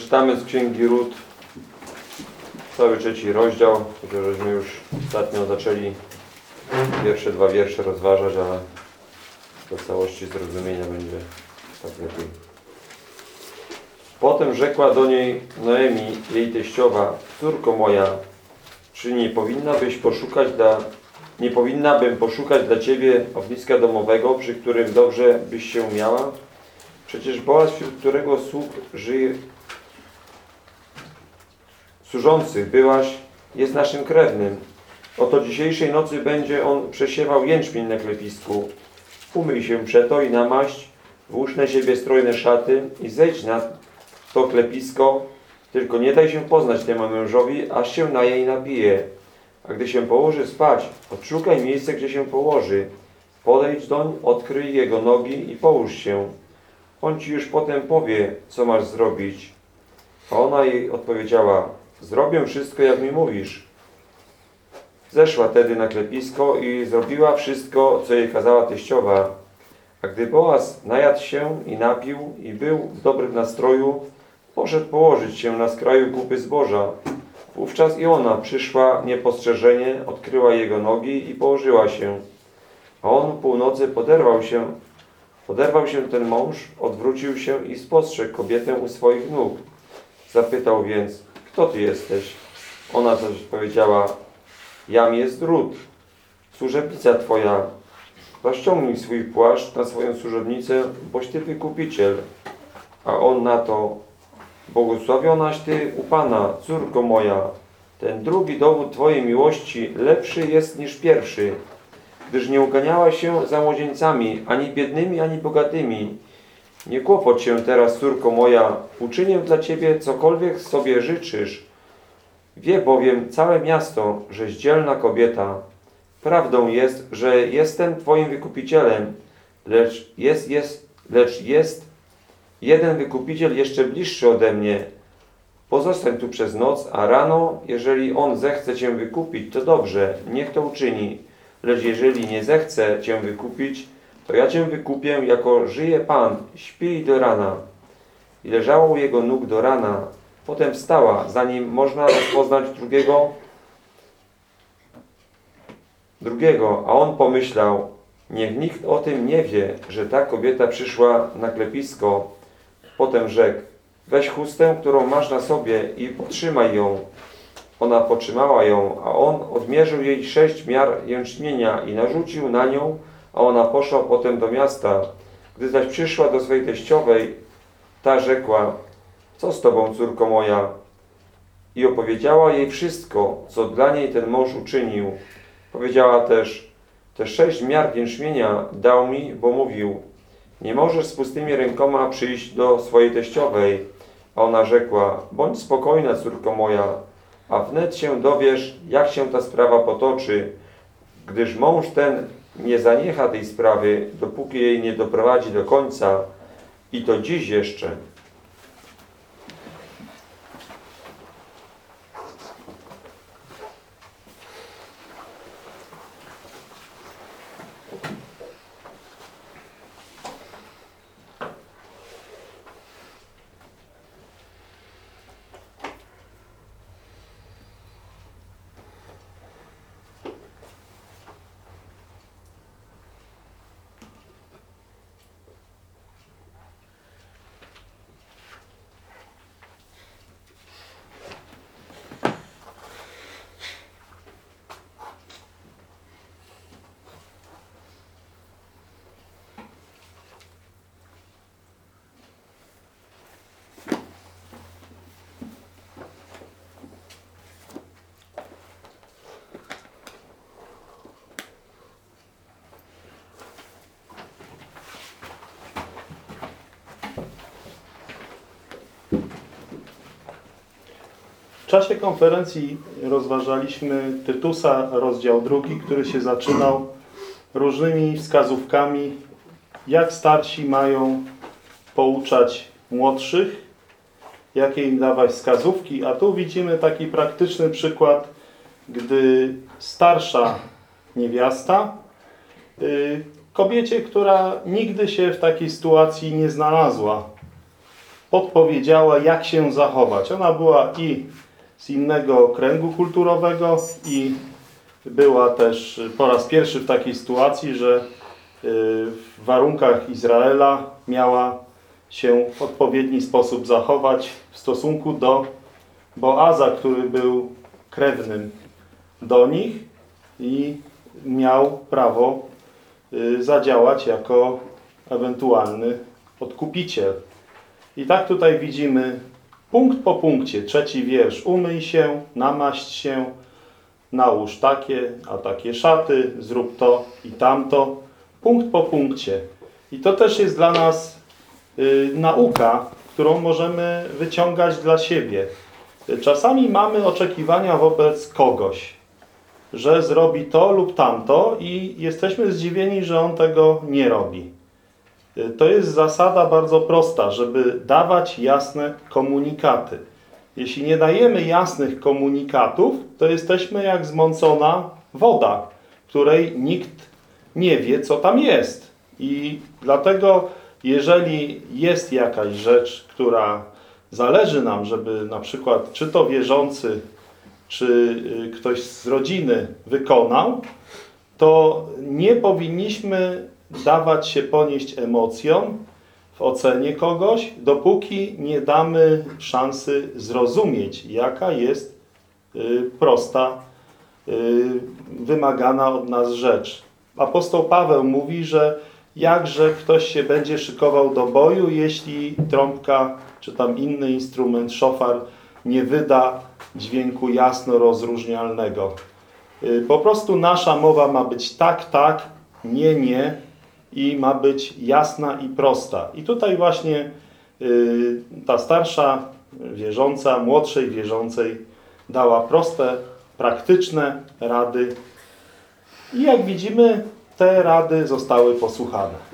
Przeczytamy z Księgi Ród cały trzeci rozdział, żeśmy już ostatnio zaczęli pierwsze dwa wiersze rozważać, ale do całości zrozumienia będzie tak lepiej. Potem rzekła do niej Noemi, jej teściowa, córko moja, czy nie powinnabyś poszukać dla, nie powinnabym poszukać dla Ciebie ogniska domowego, przy którym dobrze byś się miała? Przecież Boaz, wśród którego sług żyje, służących byłaś, jest naszym krewnym. Oto dzisiejszej nocy będzie on przesiewał jęczmień na klepisku. Umyj się przeto i namaść, włóż na siebie strojne szaty i zejdź na to klepisko, tylko nie daj się poznać temu mężowi, aż się na jej napije. A gdy się położy spać, odszukaj miejsce, gdzie się położy. Podejdź doń, odkryj jego nogi i połóż się. On ci już potem powie, co masz zrobić. A ona jej odpowiedziała, zrobię wszystko, jak mi mówisz. Zeszła tedy na klepisko i zrobiła wszystko, co jej kazała teściowa. A gdy Boaz najadł się i napił i był w dobrym nastroju, poszedł położyć się na skraju kupy zboża. Wówczas i ona przyszła niepostrzeżenie, odkryła jego nogi i położyła się. A on północy poderwał się, poderwał się ten mąż, odwrócił się i spostrzegł kobietę u swoich nóg. Zapytał więc, kto ty jesteś? Ona też powiedziała, jam jest Rut, służebnica twoja. Rozciągnij swój płaszcz na swoją służebnicę, boś ty wykupiciel. A on na to, błogosławionaś ty u Pana, córko moja. Ten drugi dowód twojej miłości lepszy jest niż pierwszy, gdyż nie uganiałaś się za młodzieńcami, ani biednymi, ani bogatymi. Nie kłopot się teraz, córko moja, uczynię dla ciebie cokolwiek sobie życzysz. Wie bowiem całe miasto, żeś dzielna kobieta. Prawdą jest, że jestem Twoim wykupicielem, lecz jest, jest, lecz jest jeden wykupiciel jeszcze bliższy ode mnie. Pozostań tu przez noc, a rano, jeżeli on zechce Cię wykupić, to dobrze, niech to uczyni. Lecz jeżeli nie zechce Cię wykupić, to ja Cię wykupię, jako żyje Pan, śpij do rana. I leżała u jego nóg do rana. Potem wstała, zanim można rozpoznać drugiego, drugiego, a on pomyślał, niech nikt o tym nie wie, że ta kobieta przyszła na klepisko. Potem rzekł, weź chustę, którą masz na sobie i potrzymaj ją. Ona potrzymała ją, a on odmierzył jej sześć miar jęczmienia i narzucił na nią, a ona poszła potem do miasta. Gdy zaś przyszła do swej teściowej, ta rzekła, co z tobą, córko moja? I opowiedziała jej wszystko, co dla niej ten mąż uczynił. Powiedziała też, te sześć miar jęczmienia dał mi, bo mówił, nie możesz z pustymi rękoma przyjść do swojej teściowej. A ona rzekła, bądź spokojna, córko moja, a wnet się dowiesz, jak się ta sprawa potoczy, gdyż mąż ten nie zaniecha tej sprawy, dopóki jej nie doprowadzi do końca, i to dziś jeszcze. Czasie konferencji rozważaliśmy Tytusa, rozdział drugi, który się zaczynał różnymi wskazówkami, jak starsi mają pouczać młodszych, jakie im dawać wskazówki. A tu widzimy taki praktyczny przykład, gdy starsza niewiasta y, kobiecie, która nigdy się w takiej sytuacji nie znalazła, podpowiedziała, jak się zachować. Ona była i z innego kręgu kulturowego i była też po raz pierwszy w takiej sytuacji, że y, w warunkach Izraela miała się w odpowiedni sposób zachować w stosunku do Boaza, który był krewnym do nich i miał prawo y, zadziałać jako ewentualny odkupiciel. I tak tutaj widzimy punkt po punkcie. Trzeci wiersz. Umyj się, namaść się, nałóż takie, a takie szaty, zrób to i tamto. Punkt po punkcie. I to też jest dla nas y, nauka, którą możemy wyciągać dla siebie. Czasami mamy oczekiwania wobec kogoś, że zrobi to lub tamto i jesteśmy zdziwieni, że on tego nie robi. To jest zasada bardzo prosta, żeby dawać jasne komunikaty. Jeśli nie dajemy jasnych komunikatów, to jesteśmy jak zmącona woda, której nikt nie wie, co tam jest. I dlatego, jeżeli jest jakaś rzecz, która zależy nam, żeby na przykład, czy to wierzący, czy y, ktoś z rodziny wykonał, to nie powinniśmy dawać się ponieść emocjom w ocenie kogoś, dopóki nie damy szansy zrozumieć, jaka jest y, prosta, y, wymagana od nas rzecz. Apostoł Paweł mówi, że jakże ktoś się będzie szykował do boju, jeśli trąbka czy tam inny instrument, szofar nie wyda dźwięku jasno rozróżnialnego. Y, Po prostu nasza mowa ma być tak, tak, nie, nie i ma być jasna i prosta. I tutaj właśnie y, ta starsza wierząca, młodszej wierzącej dała proste, praktyczne rady. I jak widzimy, te rady zostały posłuchane.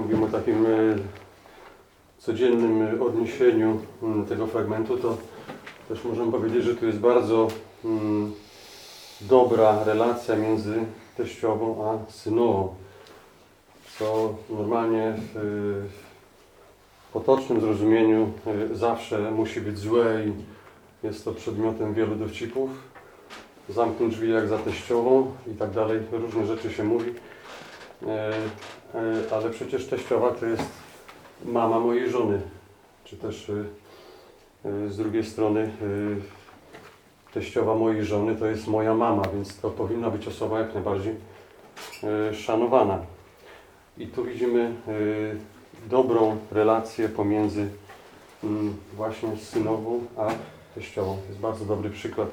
Mówimy o takim e, codziennym e, odniesieniu m, tego fragmentu, to też możemy powiedzieć, że tu jest bardzo mm, dobra relacja między teściową a synową, co normalnie w, w potocznym zrozumieniu e, zawsze musi być złe i jest to przedmiotem wielu dowcipów. Zamknąć drzwi jak za teściową i tak dalej, różne rzeczy się mówi. E, E, ale przecież teściowa to jest mama mojej żony. Czy też e, z drugiej strony teściowa mojej żony to jest moja mama, więc to powinna być osoba jak najbardziej szanowana. I tu widzimy dobrą relację pomiędzy mm, właśnie synową a teściową. To jest bardzo dobry przykład,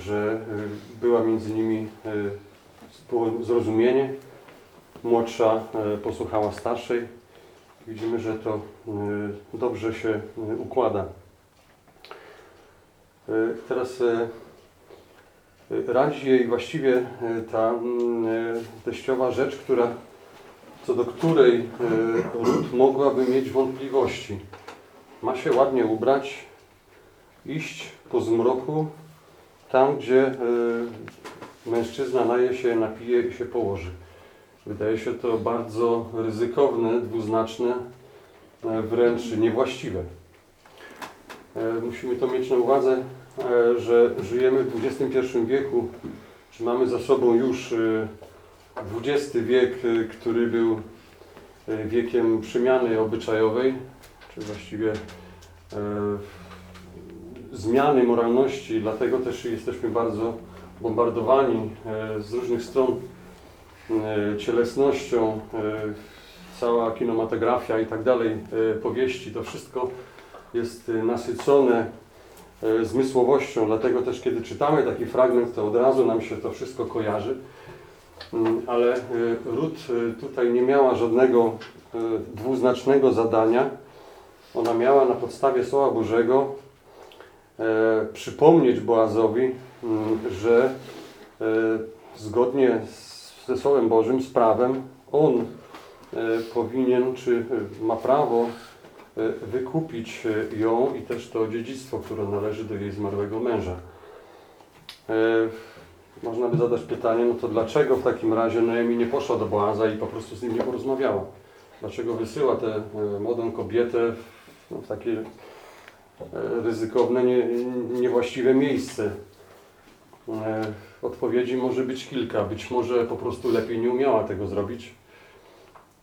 że była między nimi e, współzrozumienie, młodsza e, posłuchała starszej. Widzimy, że to e, dobrze się e, układa. Teraz radzi jej właściwie ta teściowa rzecz, która, co do której Rut mogłaby mieć wątpliwości. Ma się ładnie ubrać, iść po zmroku, tam gdzie mężczyzna naje się, napije i się położy. Wydaje się to bardzo ryzykowne, dwuznaczne, e, wręcz niewłaściwe. E, Musimy to mieć na uwadze, e, że żyjemy w XXI wieku, czy mamy za sobą już XX wiek, który był wiekiem przemiany obyczajowej, czy właściwie zmiany moralności, dlatego też jesteśmy bardzo bombardowani e, z różnych stron e, cielesnością, e, cała kinematografia i tak dalej, powieści, to wszystko jest nasycone zmysłowością, dlatego też kiedy czytamy taki fragment, to od razu nam się to wszystko kojarzy. Mm, Ale Rut tutaj nie miała żadnego dwuznacznego zadania. Ona miała na podstawie Słowa Bożego przypomnieć Boazowi, że e, zgodnie ze Słowem Bożym, z prawem, on e, powinien, czy e, ma prawo wykupić ją i też to dziedzictwo, które należy do jej zmarłego męża. Można by zadać pytanie, no to dlaczego w takim razie Noemi nie poszła do Boaza i po prostu z nim nie porozmawiała? Dlaczego wysyła tę młodą kobietę w, no, takie ryzykowne, nie, niewłaściwe miejsce? E, Odpowiedzi może być kilka. Być może po prostu lepiej nie umiała tego zrobić.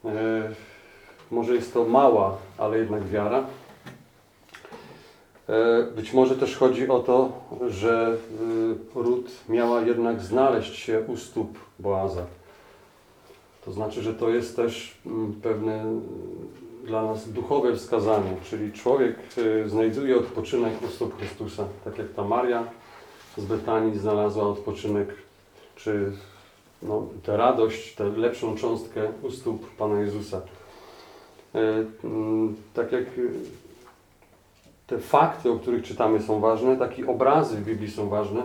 E, Może jest to mała, ale jednak wiara. E, Być może też chodzi o to, że Rut miała jednak znaleźć się u stóp Boaza. To znaczy, że to jest też mm, pewne mm, dla nas duchowe wskazanie, czyli człowiek znajduje odpoczynek u stóp Chrystusa, tak jak ta Maria z Betanii znalazła odpoczynek, czy no, tę radość, tę lepszą cząstkę u stóp Pana Jezusa. E, mm, Tak jak te fakty, o których czytamy są ważne, takie obrazy w Biblii są ważne,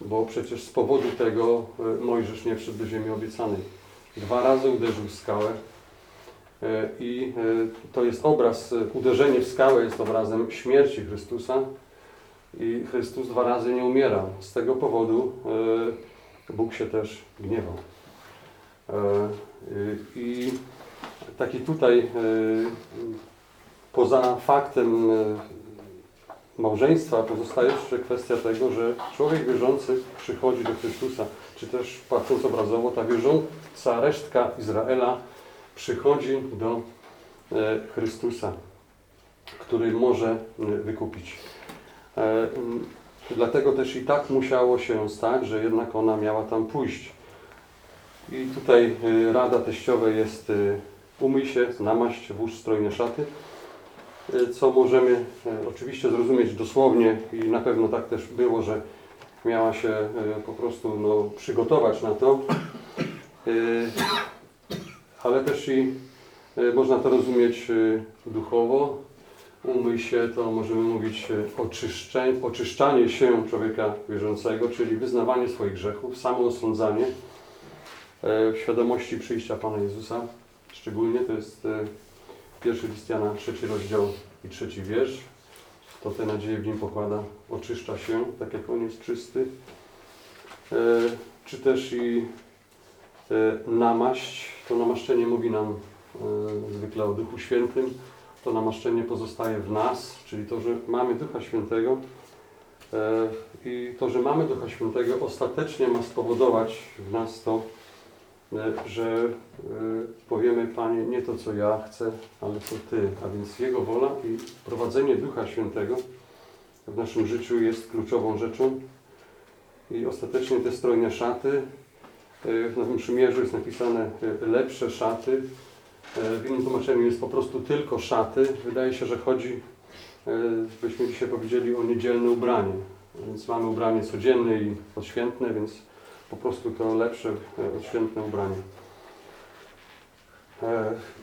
bo przecież z powodu tego e, Mojżesz nie wszedł do ziemi obiecanej. Dwa razy uderzył w skałę e, i to jest obraz, uderzenie w skałę jest obrazem śmierci Chrystusa i Chrystus dwa razy nie umierał. Z tego powodu e, Bóg się też gniewał. E, I taki tutaj e, poza faktem małżeństwa pozostaje jeszcze kwestia tego, że człowiek wierzący przychodzi do Chrystusa, czy też patrząc obrazowo, ta wierząca resztka Izraela przychodzi do Chrystusa, który może wykupić. E, m, Dlatego też i tak musiało się stać, że jednak ona miała tam pójść. I tutaj e, rada teściowej jest e, umyj się, namaść, włóż strojne szaty co możemy oczywiście zrozumieć dosłownie i na pewno tak też było, że miała się po prostu no, przygotować na to, ale też i można to rozumieć duchowo. Umyj się, to możemy mówić e, oczyszczanie się człowieka wierzącego, czyli wyznawanie swoich grzechów, samoosądzanie e, w świadomości przyjścia Pana Jezusa. Szczególnie to jest e, Pierwszy list Jana, trzeci rozdział i trzeci wiersz. To te nadzieje w nim pokłada. Oczyszcza się, tak jak on jest czysty. Czy też i namaść. To namaszczenie mówi nam zwykle o Duchu Świętym. To namaszczenie pozostaje w nas, czyli to, że mamy Ducha Świętego. E, I to, że mamy Ducha Świętego ostatecznie ma spowodować w nas to, e, że e, powiemy Panie nie to co ja chcę, ale co Ty. A więc Jego wola i prowadzenie Ducha Świętego w naszym życiu jest kluczową rzeczą. I ostatecznie te strojne szaty, w Nowym Przymierzu jest napisane lepsze szaty. E, W innym tłumaczeniu jest po prostu tylko szaty. Wydaje się, że chodzi, e, byśmy dzisiaj powiedzieli o niedzielne ubranie. Więc mamy ubranie codzienne i odświętne, więc po prostu to lepsze e, odświętne ubranie.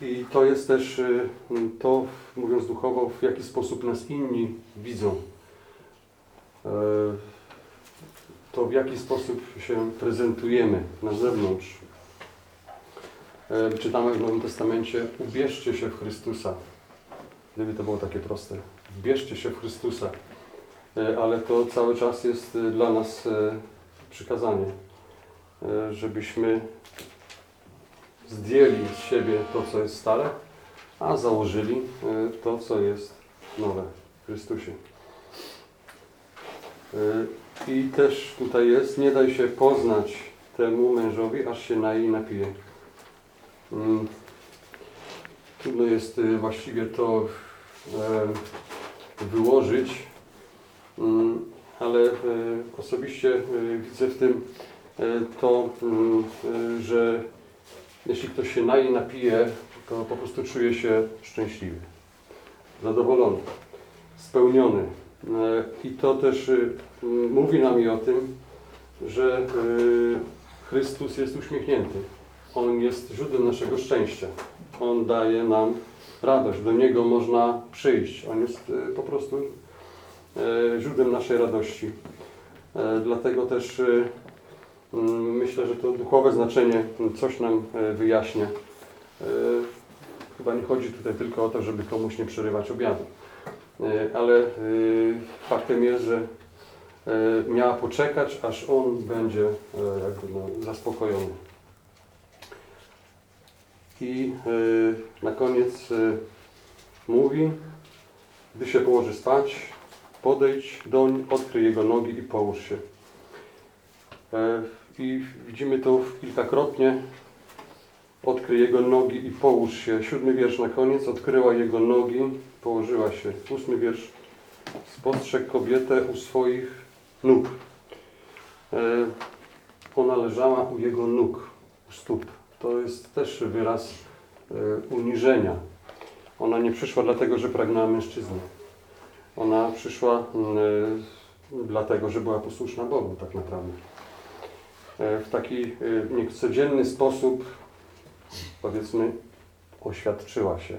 I to jest też to, mówiąc duchowo, w jaki sposób nas inni widzą. To w jaki sposób się prezentujemy na zewnątrz. E, Czytamy w Nowym Testamencie, ubierzcie się w Chrystusa. Gdyby to było takie proste. Ubierzcie się w Chrystusa. E, Ale to cały czas jest e, dla nas przykazanie, żebyśmy zdjęli z siebie to, co jest stare, a założyli to, co jest nowe w Chrystusie. I też tutaj jest, nie daj się poznać temu mężowi, aż się naje i napije. Mm. Trudno jest y, właściwie to e, wyłożyć, Mm, ale e, osobiście e, widzę w tym to, mm, że jeśli ktoś się naje napije, to po prostu czuje się szczęśliwy, zadowolony, spełniony. I to też y, mówi nam i o tym, że Chrystus jest uśmiechnięty. On jest źródłem naszego szczęścia. On daje nam radość. Do Niego można przyjść. On jest y, po prostu e, źródłem naszej radości. E, Dlatego też mm, myślę, że to duchowe znaczenie coś nam e, wyjaśnia. E, Chyba nie chodzi tutaj tylko o to, żeby komuś nie przerywać obiadu. E, Ale faktem jest, że e, miała poczekać, aż on będzie e, jakby no, zaspokojony. I e, na koniec e, mówi, gdy się położy spać, podejdź doń, odkryj jego nogi i połóż się. E, I widzimy to kilkakrotnie. Odkryj jego nogi i połóż się. Siódmy wiersz na koniec. Odkryła jego nogi, położyła się. Ósmy wiersz. Spostrzegł kobietę u swoich nóg. E, Ona leżała u jego nóg, u stóp. To jest też wyraz e, uniżenia. Ona nie przyszła dlatego, że pragnęła mężczyzny. Ona przyszła mm, e, dlatego, że była posłuszna Bogu tak naprawdę. E, W taki niecodzienny sposób, powiedzmy, oświadczyła się.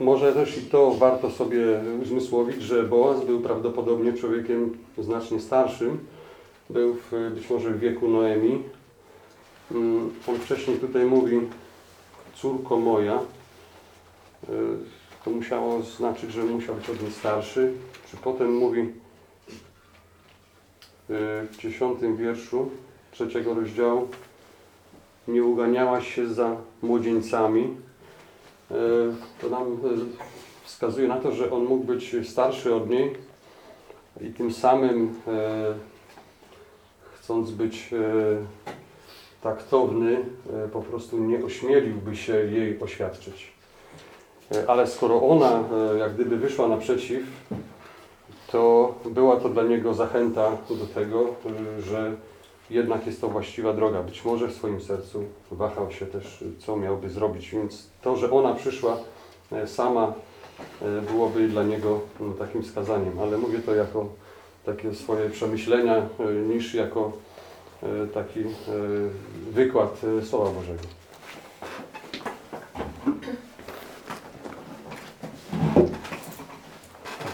Może też i to warto sobie uzmysłowić, że Boaz był prawdopodobnie człowiekiem znacznie starszym. Był w, być może w wieku Noemi. Mm, On wcześniej tutaj mówi, córko moja. Y, To musiało znaczyć, że musiał być od niej starszy. Czy potem mówi y, w dziesiątym wierszu trzeciego rozdziału nie uganiałaś się za młodzieńcami. E, To nam wskazuje na to, że on mógł być starszy od niej i tym samym chcąc być e, taktowny, e, po prostu nie ośmieliłby się jej oświadczyć. E, Ale skoro ona jak gdyby wyszła naprzeciw, to była to dla niego zachęta do tego, że jednak jest to właściwa droga. Być może w swoim sercu wahał się też, co miałby zrobić, więc to, że ona przyszła sama, byłoby dla niego no, takim wskazaniem. Ale mówię to jako takie swoje przemyślenia, e, niż jako e, taki e, wykład Słowa Bożego.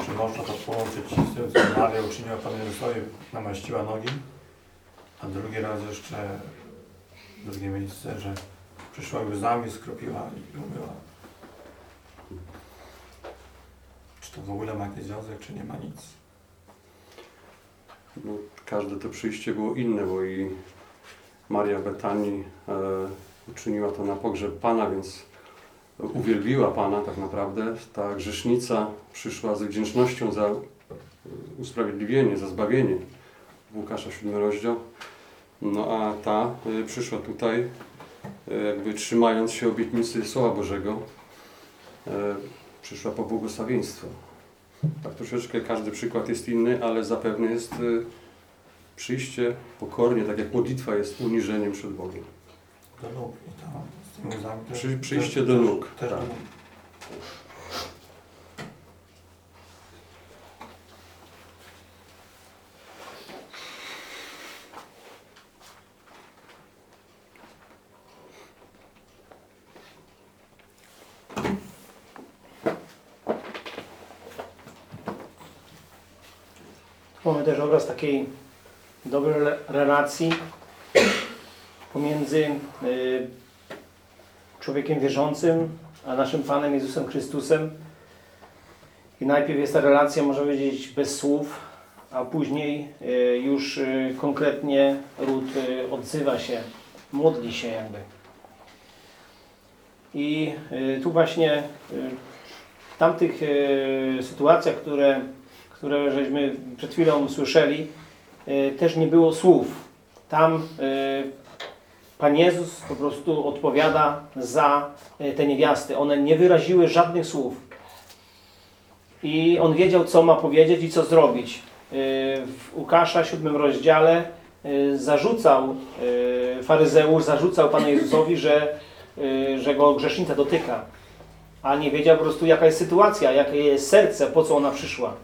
Czy można to połączyć z tym, co Maria uczyniła Panu Jezusowi, namaściła nogi, a drugi raz jeszcze, drugie miejsce, że przyszła łzami, skropiła i umyła. Czy to w ogóle ma jakiś związek, czy nie ma nic? No, każde to przyjście było inne, bo i Maria Betanii e, uczyniła to na pogrzeb Pana, więc uwielbiła Pana tak naprawdę. Ta grzesznica przyszła z wdzięcznością za usprawiedliwienie, za zbawienie. Łukasza 7 rozdział. No a ta y, przyszła tutaj y, jakby trzymając się obietnicy Słowa Bożego. y, Przyszła po błogosławieństwo. Tak troszeczkę każdy przykład jest inny, ale zapewne jest y, przyjście pokornie, tak jak modlitwa jest uniżeniem przed Bogiem. Do nóg. Przy- przyjście do nóg, tak. Mamy też obraz takiej dobrej re- relacji pomiędzy y, człowiekiem wierzącym a naszym Panem Jezusem Chrystusem. I najpierw jest ta relacja, można powiedzieć, bez słów, a później y, już y, konkretnie ród odzywa się, modli się jakby. I tu właśnie w tamtych sytuacjach, które które żeśmy przed chwilą słyszeli, e, też nie było słów. Tam e, Pan Jezus po prostu odpowiada za e, te niewiasty. One nie wyraziły żadnych słów. I on wiedział, co ma powiedzieć i co zrobić. W Łukasza, siódmym rozdziale, zarzucał, faryzeusz zarzucał Panu Jezusowi, że, że go grzesznica dotyka. A nie wiedział po prostu, jaka jest sytuacja, jakie jest serce, po co ona przyszła.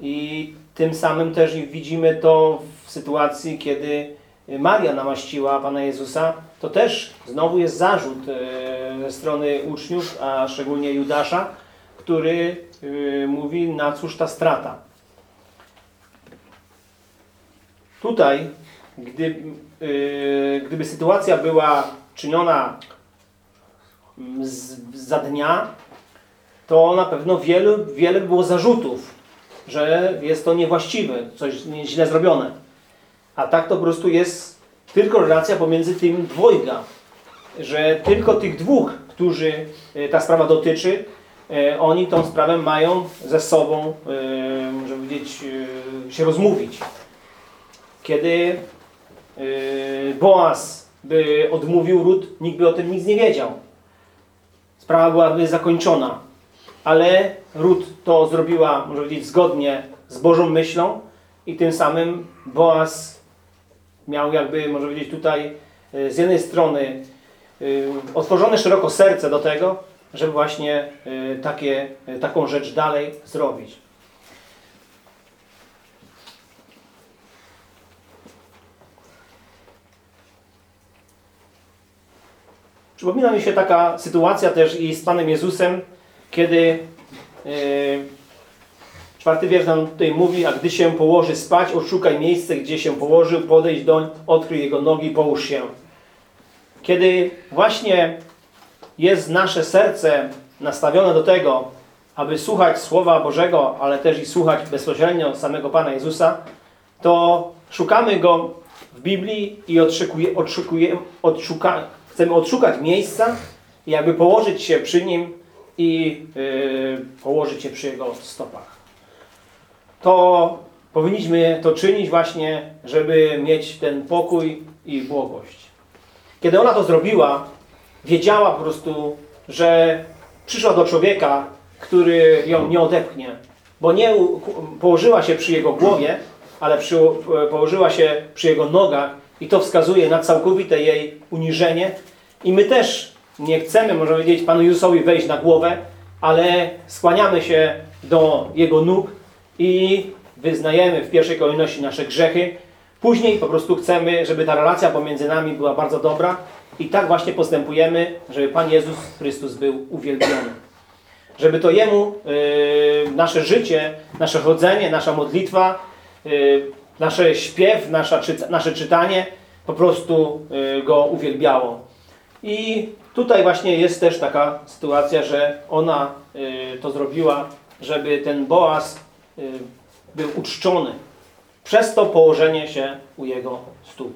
I tym samym też widzimy to w sytuacji, kiedy Maria namaściła Pana Jezusa, to też znowu jest zarzut e, ze strony uczniów, a szczególnie Judasza, który e, mówi, na cóż ta strata. Tutaj, gdy, e, gdyby sytuacja była czyniona mm, z, za dnia, to na pewno wiele, wiele by było zarzutów, że jest to niewłaściwe, coś źle zrobione. A tak to po prostu jest tylko relacja pomiędzy tym dwojga, że tylko tych dwóch, którzy e, ta sprawa dotyczy, e, oni tą sprawę mają ze sobą, e, żeby powiedzieć, się rozmówić. Kiedy Boaz by odmówił Rut, nikt by o tym nic nie wiedział. Sprawa byłaby zakończona. Ale Rut to zrobiła, może powiedzieć, zgodnie z Bożą myślą i tym samym Boaz miał jakby, może powiedzieć, tutaj e, z jednej strony e, otworzone szeroko serce do tego, żeby właśnie e, takie, taką rzecz dalej zrobić. Przypomina mi się taka sytuacja też i z Panem Jezusem, kiedy czwarty wiersz nam tutaj mówi, a gdy się położy spać, odszukaj miejsce, gdzie się położył, podejdź doń, odkryj jego nogi, połóż się. Kiedy właśnie jest nasze serce nastawione do tego, aby słuchać Słowa Bożego, ale też i słuchać bezpośrednio samego Pana Jezusa, to szukamy Go w Biblii i odszukuje, odszukuje, odszuka, chcemy odszukać miejsca i jakby położyć się przy Nim i yy, położyć się przy Jego stopach. To powinniśmy to czynić właśnie, żeby mieć ten pokój i błogość. Kiedy ona to zrobiła, wiedziała po prostu, że przyszła do człowieka, który ją nie odepchnie, bo nie położyła się przy jego głowie, ale przy, położyła się przy jego nogach i to wskazuje na całkowite jej uniżenie. I my też nie chcemy, można powiedzieć, Panu Jezusowi wejść na głowę, ale skłaniamy się do Jego nóg i wyznajemy w pierwszej kolejności nasze grzechy. Później po prostu chcemy, żeby ta relacja pomiędzy nami była bardzo dobra i tak właśnie postępujemy, żeby Pan Jezus Chrystus był uwielbiony. Żeby to Jemu y, nasze życie, nasze chodzenie, nasza modlitwa, y, nasze śpiew, nasza, czyta, nasze czytanie po prostu y, Go uwielbiało. I tutaj właśnie jest też taka sytuacja, że ona y, to zrobiła, żeby ten Boaz y, był uczczony przez to położenie się u jego stóp.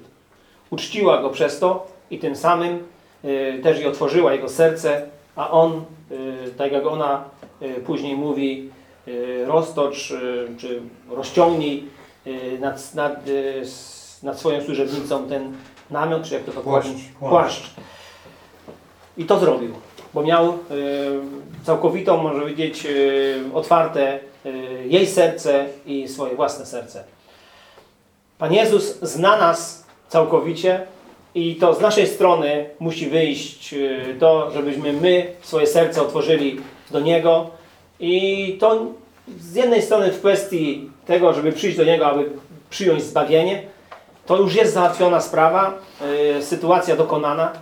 Uczciła go przez to i tym samym y, też i otworzyła jego serce, a on, tak jak ona później mówi, roztocz czy rozciągnij nad, nad, nad swoją służebnicą ten namiot, czy jak to, to Płaszcz. powiedzieć? Płaszcz. I to zrobił, bo miał y, całkowitą, może powiedzieć, y, otwarte y, jej serce i swoje własne serce. Pan Jezus zna nas całkowicie i to z naszej strony musi wyjść to, żebyśmy my swoje serce otworzyli do Niego i to z jednej strony w kwestii tego, żeby przyjść do Niego, aby przyjąć zbawienie, to już jest załatwiona sprawa, sytuacja dokonana,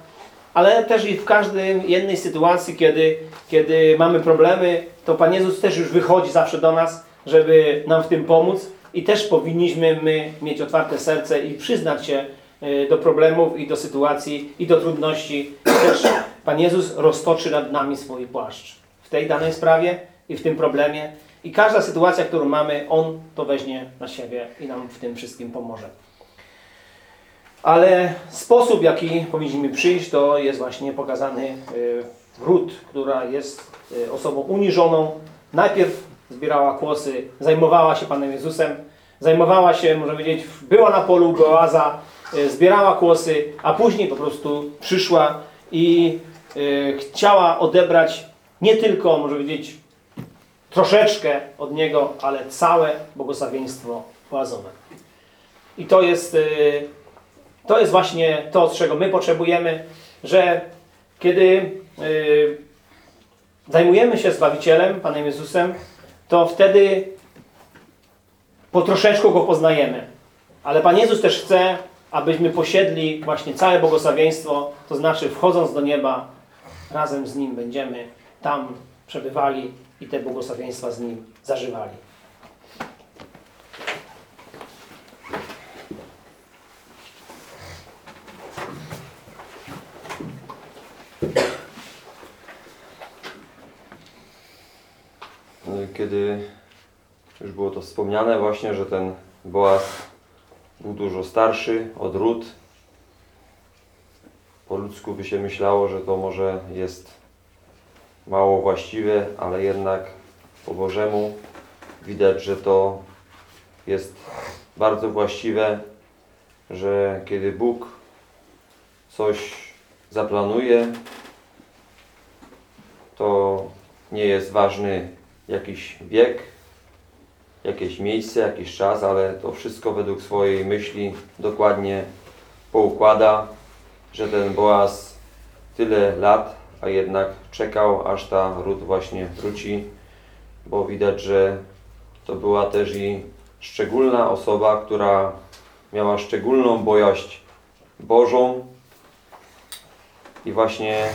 ale też i w każdej jednej sytuacji, kiedy, kiedy mamy problemy, to Pan Jezus też już wychodzi zawsze do nas, żeby nam w tym pomóc i też powinniśmy my mieć otwarte serce i przyznać się y, do problemów i do sytuacji i do trudności. Też Pan Jezus roztoczy nad nami swój płaszcz w tej danej sprawie i w tym problemie i każda sytuacja, którą mamy, On to weźmie na siebie i nam w tym wszystkim pomoże. Ale sposób, jaki powinniśmy przyjść, to jest właśnie pokazany w Rut, która jest y, osobą uniżoną. Najpierw zbierała kłosy, zajmowała się Panem Jezusem, zajmowała się, można powiedzieć, była na polu Boaza, e, zbierała kłosy, a później po prostu przyszła i e, chciała odebrać nie tylko, można powiedzieć, troszeczkę od niego, ale całe błogosławieństwo Boazowe. I to jest, to jest właśnie to, czego my potrzebujemy, że kiedy y, zajmujemy się Zbawicielem, Panem Jezusem, to wtedy po troszeczku Go poznajemy. Ale Pan Jezus też chce, abyśmy posiedli właśnie całe błogosławieństwo, to znaczy wchodząc do nieba, razem z Nim będziemy tam przebywali i te błogosławieństwa z Nim zażywali. Kiedy już było to wspomniane właśnie, że ten Boaz był dużo starszy od Rut. Po ludzku by się myślało, że to może jest mało właściwe, ale jednak po Bożemu widać, że to jest bardzo właściwe, że kiedy Bóg coś zaplanuje, to nie jest ważny jakiś wiek, jakieś miejsce, jakiś czas, ale to wszystko według swojej myśli dokładnie poukłada, że ten Boaz tyle lat, a jednak czekał, aż ta Rut właśnie wróci, bo widać, że to była też i szczególna osoba, która miała szczególną bojaźń Bożą. I właśnie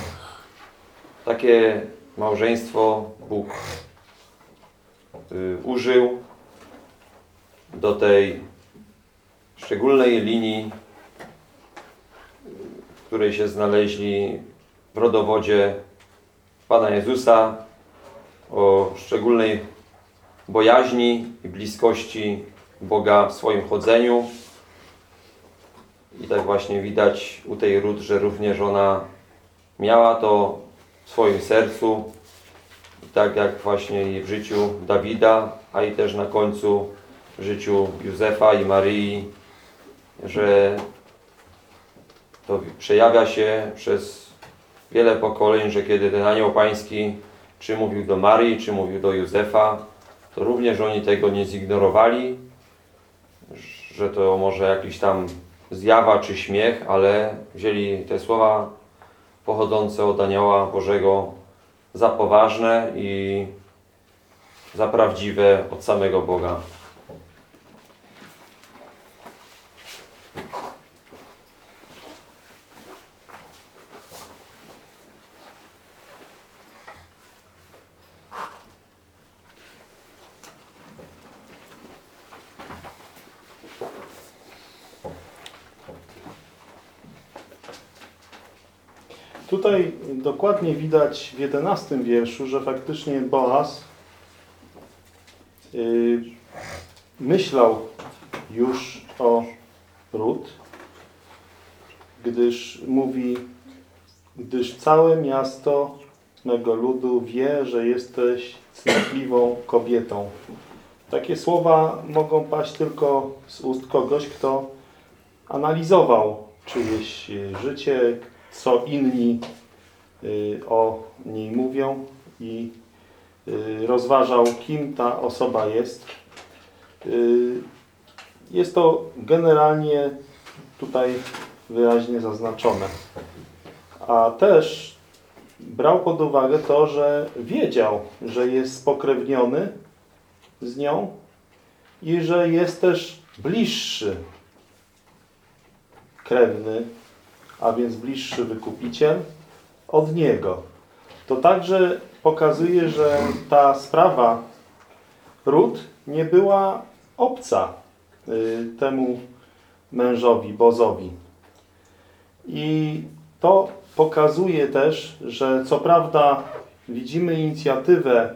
takie małżeństwo Bóg użył do tej szczególnej linii, w której się znaleźli w rodowodzie Pana Jezusa o szczególnej bojaźni i bliskości Boga w swoim chodzeniu. I tak właśnie widać u tej Rut, że również ona miała to w swoim sercu, tak jak właśnie i w życiu Dawida, a i też na końcu w życiu Józefa i Maryi, że to przejawia się przez wiele pokoleń, że kiedy ten anioł pański czy mówił do Maryi, czy mówił do Józefa, to również oni tego nie zignorowali, że to może jakiś tam zjawa czy śmiech, ale wzięli te słowa pochodzące od anioła Bożego za poważne i za prawdziwe od samego Boga. Tutaj dokładnie widać w 11 wierszu, że faktycznie Boaz yy, myślał już o Rut, gdyż mówi, gdyż całe miasto mego ludu wie, że jesteś cnotliwą kobietą. Takie słowa mogą paść tylko z ust kogoś, kto analizował czyjeś życie, co inni o niej mówią i y, rozważał, kim ta osoba jest. Y, Jest to generalnie tutaj wyraźnie zaznaczone. A też brał pod uwagę to, że wiedział, że jest spokrewniony z nią i że jest też bliższy krewny a więc bliższy wykupiciel, od Niego. To także pokazuje, że ta sprawa Rut nie była obca y, temu mężowi, Bozowi. I to pokazuje też, że co prawda widzimy inicjatywę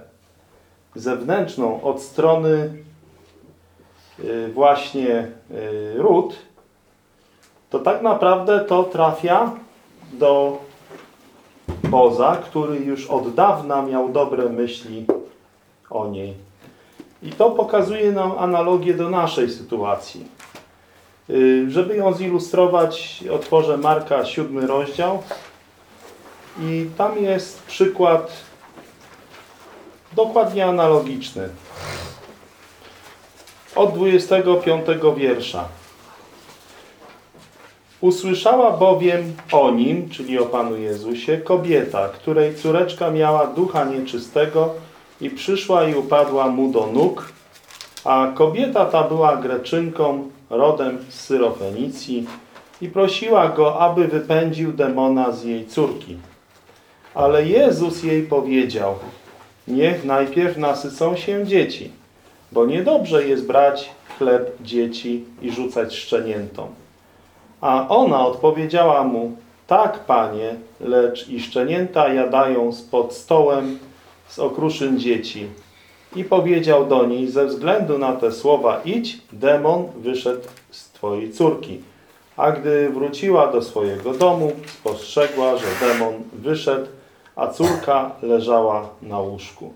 zewnętrzną od strony y, właśnie y, Rut, to tak naprawdę to trafia do Boza, który już od dawna miał dobre myśli o niej. I to pokazuje nam analogię do naszej sytuacji. Y, Żeby ją zilustrować, otworzę Marka, siódmy rozdział. I tam jest przykład dokładnie analogiczny. Od 25 wiersza. Usłyszała bowiem o nim, czyli o Panu Jezusie, kobieta, której córeczka miała ducha nieczystego i przyszła i upadła mu do nóg, a kobieta ta była Greczynką, rodem z Syrofenicji i prosiła go, aby wypędził demona z jej córki. Ale Jezus jej powiedział, niech najpierw nasycą się dzieci, bo niedobrze jest brać chleb dzieci i rzucać szczeniętom. A ona odpowiedziała mu, tak, panie, lecz i szczenięta jadają spod stołem z okruszyn dzieci. I powiedział do niej, ze względu na te słowa, idź, demon wyszedł z twojej córki. A gdy wróciła do swojego domu, spostrzegła, że demon wyszedł, a córka leżała na łóżku.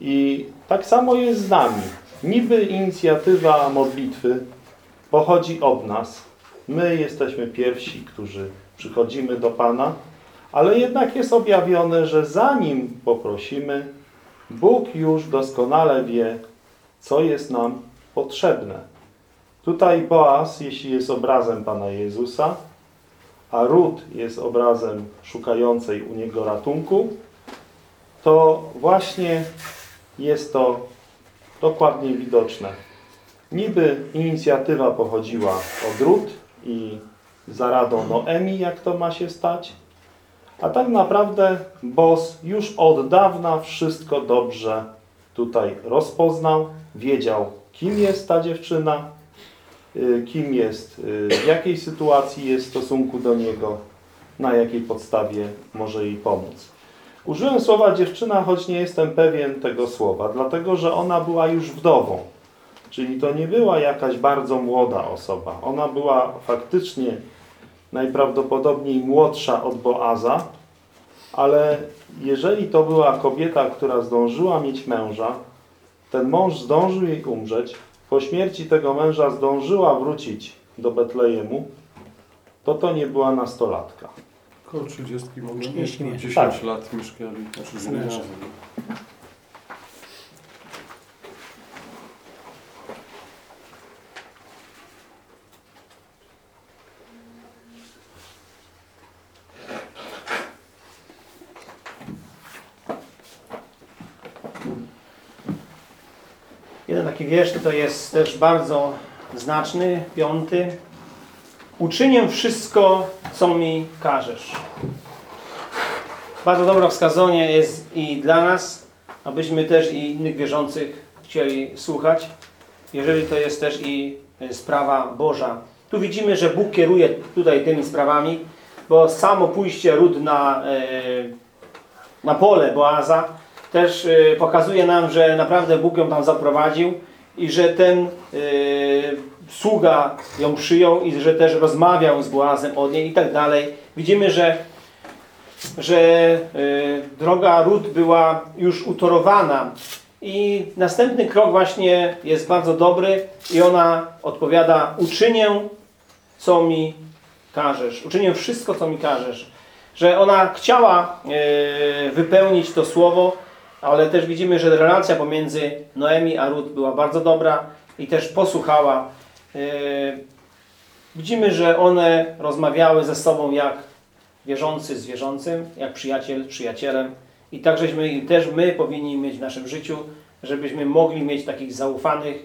I tak samo jest z nami. Niby inicjatywa modlitwy pochodzi od nas. My jesteśmy pierwsi, którzy przychodzimy do Pana, ale jednak jest objawione, że zanim poprosimy, Bóg już doskonale wie, co jest nam potrzebne. Tutaj Boaz, jeśli jest obrazem Pana Jezusa, a Ród jest obrazem szukającej u Niego ratunku, to właśnie jest to dokładnie widoczne. Niby inicjatywa pochodziła od Ród i za radą Noemi, jak to ma się stać, a tak naprawdę Bos już od dawna wszystko dobrze tutaj rozpoznał, wiedział, kim jest ta dziewczyna, y, kim jest, y, w jakiej sytuacji jest w stosunku do niego, na jakiej podstawie może jej pomóc. Użyłem słowa dziewczyna, choć nie jestem pewien tego słowa, dlatego że ona była już wdową. Czyli to nie była jakaś bardzo młoda osoba. Ona była faktycznie najprawdopodobniej młodsza od Boaza, ale jeżeli to była kobieta, która zdążyła mieć męża, ten mąż zdążył jej umrzeć, po śmierci tego męża zdążyła wrócić do Betlejemu, to to nie była nastolatka. Koło 30 mogli 30 mieć, mieć. 10 Tak. lat mieszkali. Znaczy, Z że mężem. razem. Jeden taki wiersz to jest też bardzo znaczny, piąty. Uczynię wszystko, co mi każesz. Bardzo dobre wskazanie jest i dla nas, abyśmy też i innych wierzących chcieli słuchać, jeżeli to jest też i e, sprawa Boża. Tu widzimy, że Bóg kieruje tutaj tymi sprawami, bo samo pójście Rud na, e, na pole Boaza też e, pokazuje nam, że naprawdę Bóg ją tam zaprowadził i że ten e, sługa ją przyjął i że też rozmawiał z Boazem od niej i tak dalej. Widzimy, że że e, droga Rut była już utorowana i następny krok właśnie jest bardzo dobry i ona odpowiada uczynię co mi każesz, uczynię wszystko co mi każesz że ona chciała e, wypełnić to słowo ale też widzimy, że relacja pomiędzy Noemi a Rut była bardzo dobra i też posłuchała E, widzimy, że one rozmawiały ze sobą jak wierzący z wierzącym, jak przyjaciel z przyjacielem. I tak żeśmy i też my powinni mieć w naszym życiu, żebyśmy mogli mieć takich zaufanych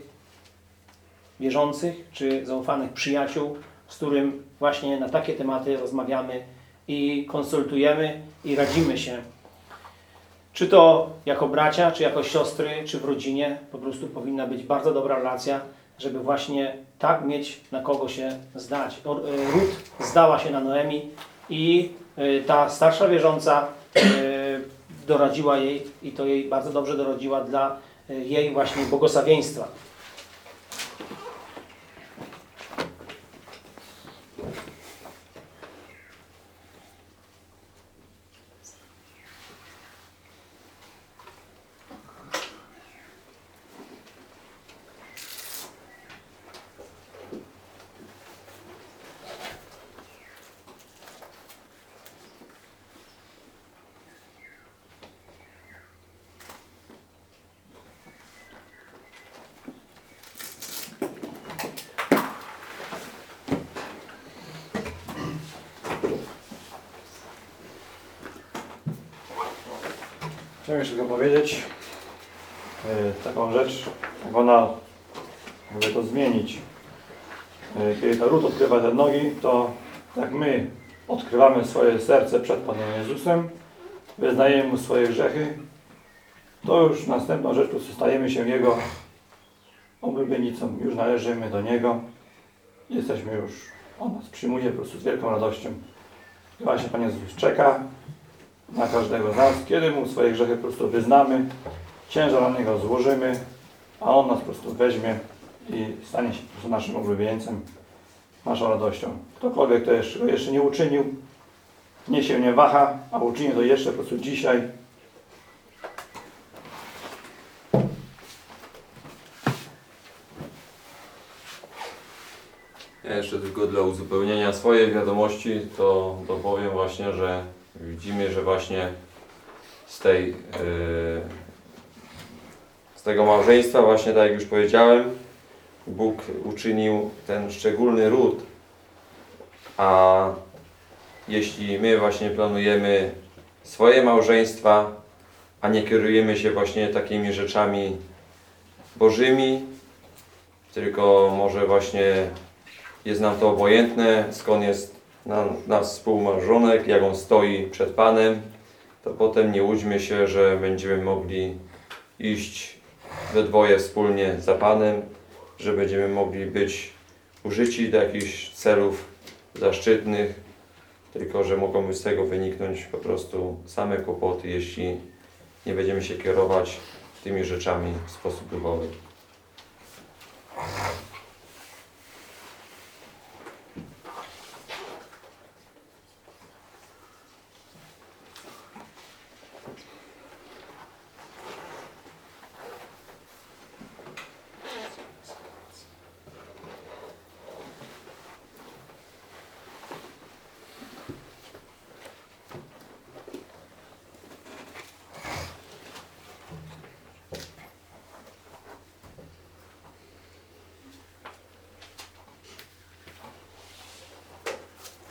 wierzących, czy zaufanych przyjaciół, z którym właśnie na takie tematy rozmawiamy i konsultujemy i radzimy się. Czy to jako bracia, czy jako siostry, czy w rodzinie, po prostu powinna być bardzo dobra relacja, żeby właśnie tak mieć na kogo się zdać. E, Rut zdała się na Noemi i y, ta starsza wierząca y, doradziła jej i to jej bardzo dobrze doradziła dla jej właśnie błogosławieństwa. Chciałem jeszcze tylko powiedzieć e, taką rzecz, jak ona, to zmienić. E, Kiedy ta ród odkrywa te nogi, to jak my odkrywamy swoje serce przed Panem Jezusem, wyznajemy Mu swoje grzechy, to już następną rzecz, stajemy się Jego oblubienicą, już należymy do Niego, jesteśmy już, On nas przyjmuje po prostu z wielką radością. I właśnie Pan Jezus czeka na każdego z nas, kiedy Mu swoje grzechy po prostu wyznamy, ciężar na Niego złożymy, a On nas po prostu weźmie i stanie się po prostu naszym ulubieńcem, naszą radością. Ktokolwiek to jeszcze, jeszcze nie uczynił, nie się nie waha, a uczyni to jeszcze po prostu dzisiaj. Ja jeszcze tylko dla uzupełnienia swojej wiadomości, to, to powiem właśnie, że widzimy, że właśnie z tej yy, z tego małżeństwa właśnie tak jak już powiedziałem, Bóg uczynił ten szczególny ród. A jeśli my właśnie planujemy swoje małżeństwa, a nie kierujemy się właśnie takimi rzeczami bożymi, tylko może właśnie jest nam to obojętne, skąd jest nam, nasz współmałżonek, jak on stoi przed Panem, to potem nie łudźmy się, że będziemy mogli iść we dwoje wspólnie za Panem, że będziemy mogli być użyci do jakichś celów zaszczytnych, tylko że mogą z tego wyniknąć po prostu same kłopoty, jeśli nie będziemy się kierować tymi rzeczami w sposób duchowy.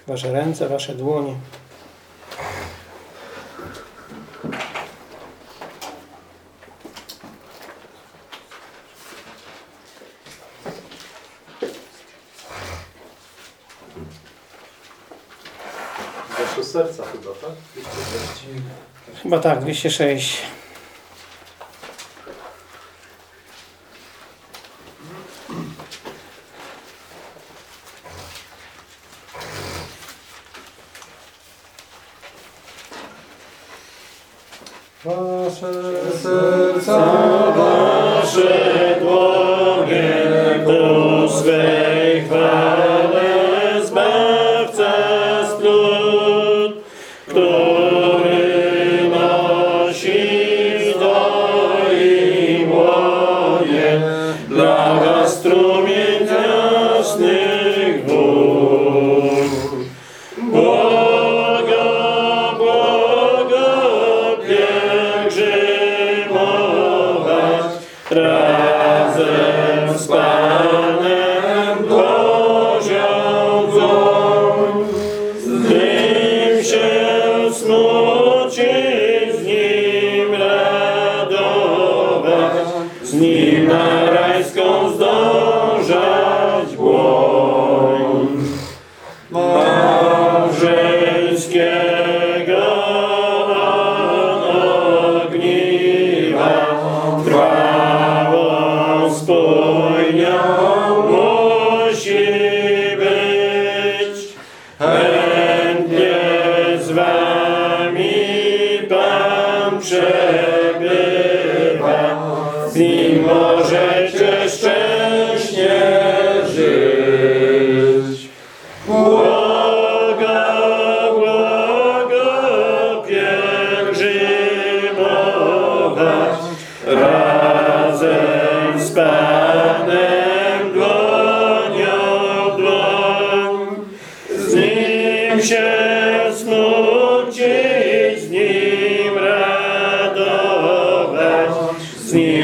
Wasze ręce, wasze dłonie. Wasze serca chyba, tak? Chyba tak, 206. Razem z Panem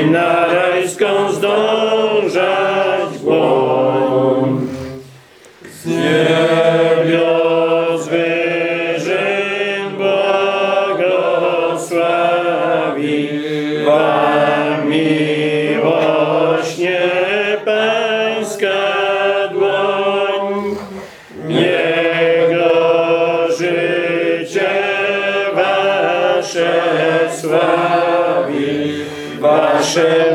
na rajską zdążać Wasze